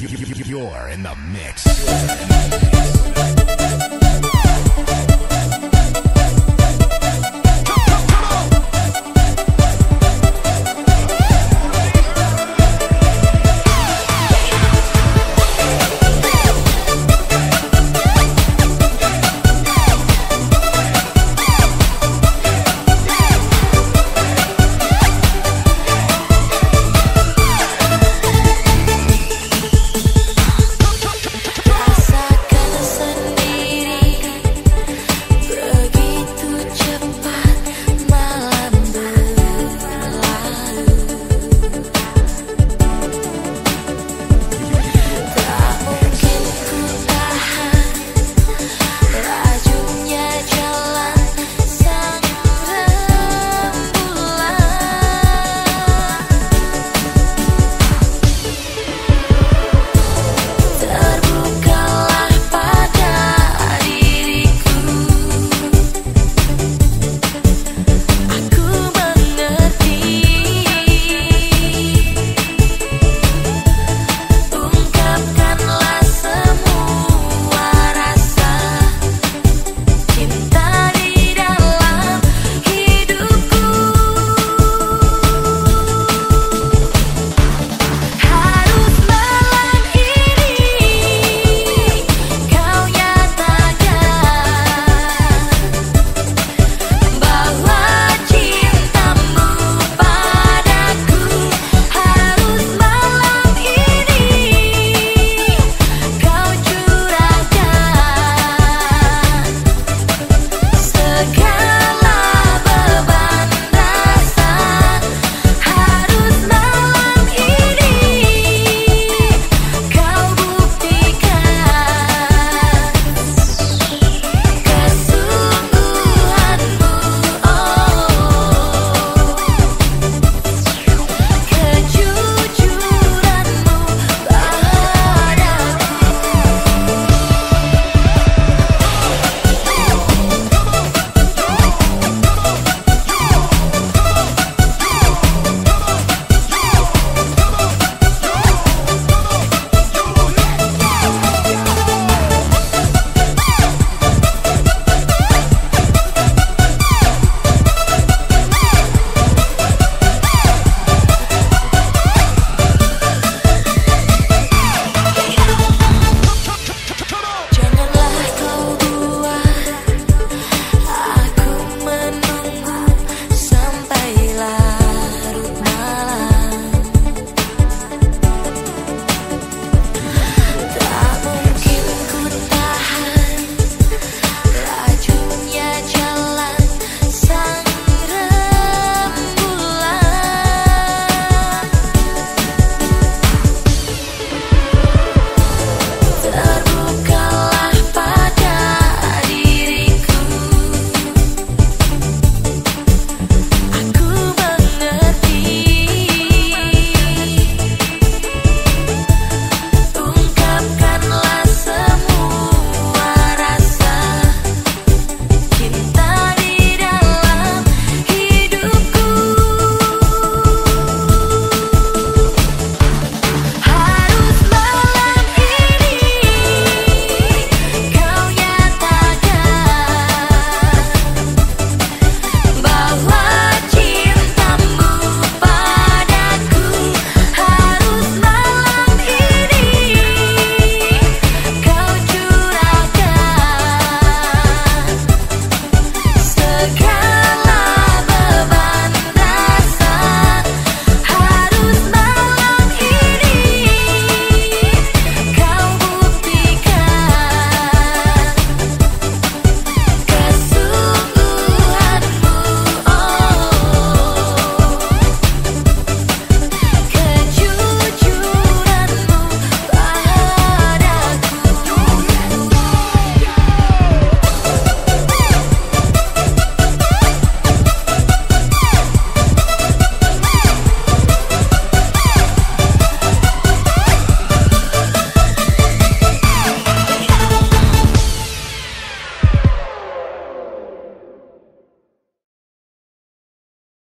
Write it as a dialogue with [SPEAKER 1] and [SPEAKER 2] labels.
[SPEAKER 1] You're in the mix.